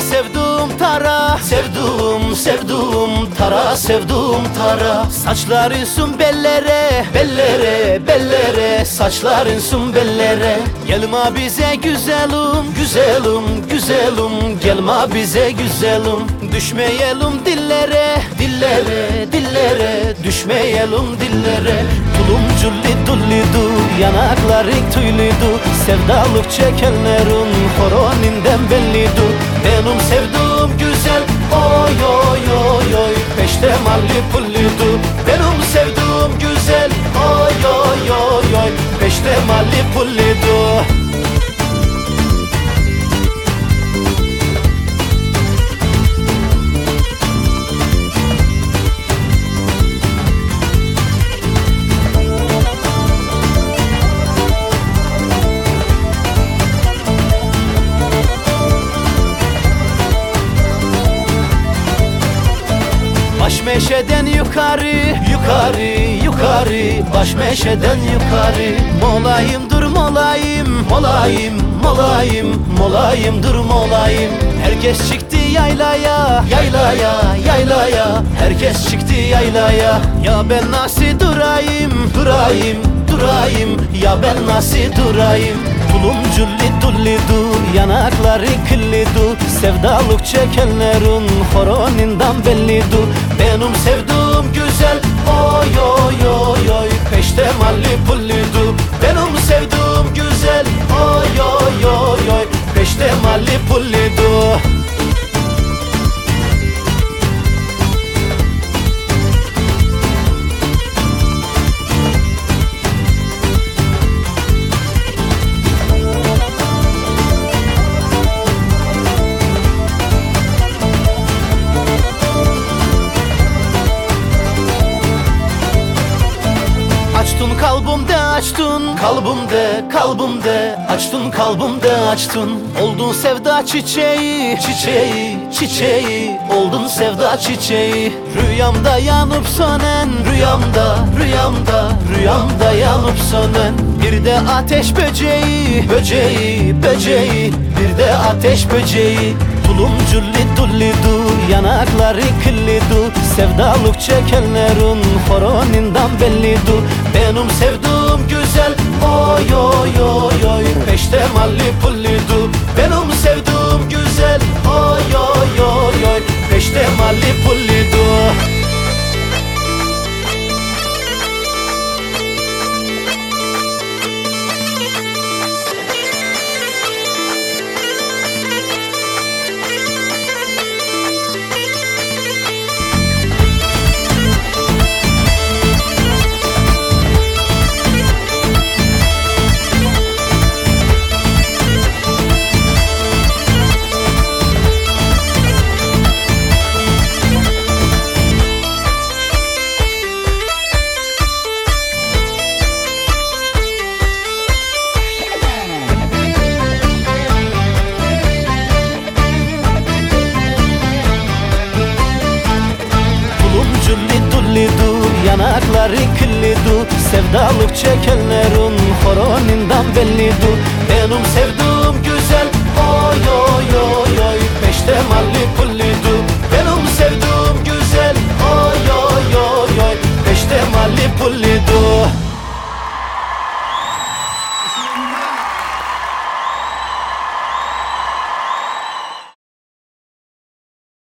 sevdum tara. Sevdum sevdum tara sevdum tara. Saçların sun bellere bellere bellere Saçların sun bellere Gelme bize güzelim. Güzelim güzelim Gelme bize güzelim. Düşmeyelim dillere. Dillere dillere Düşmeyelim dillere. Tulum culli dulli du Yanakları tüylüdü Sevdalık çekenlerin Horoninden bellidu Benim sevduğum güzel Oy oy oy oy. Peşte malli Baş meşeden yukarı, yukarı, yukarı. Baş meşeden yukarı. Molayım dur molayım, molayım, molayım Molayım dur molayım. Herkes çıktı yaylaya, yaylaya, yaylaya. Herkes çıktı yaylaya. Ya ben nasıl durayım, durayım, durayım? Ya ben nasıl durayım? Tulum culli dulli du Yanakları kılli du. Sevdalık çekenlerin Horoninden belli du Benim sevduğum güzel. Oy oy oy oy Peşte malli pulli du. Benim sevduğum güzel. Oy oy oy oy Peşte malli pulli kalbimde açtın. Kalbimde kalbimde Açtın kalbimde açtın. Oldun sevda çiçeği Çiçeği çiçeği. Oldun sevda çiçeği. Rüyamda yanıp sönen Rüyamda rüyamda Rüyamda yanıp sönen. Bir de ateş böceği Böceği böceği. Bir de ateş böceği. Tulum culli dulli du Yanakları du Sevdalık çekenlerin Horoninden belli du Benim sevduğum güzel Oy oy oy oy Peşte malli pulli du Benim sevduğum güzel Oy oy oy oy Peşte malli pulli Yanakları kılli du Sevdalık çekenlerin Horoninden belli du. Benim sevduğum güzel Oy oy oy oy Peşte malli pulli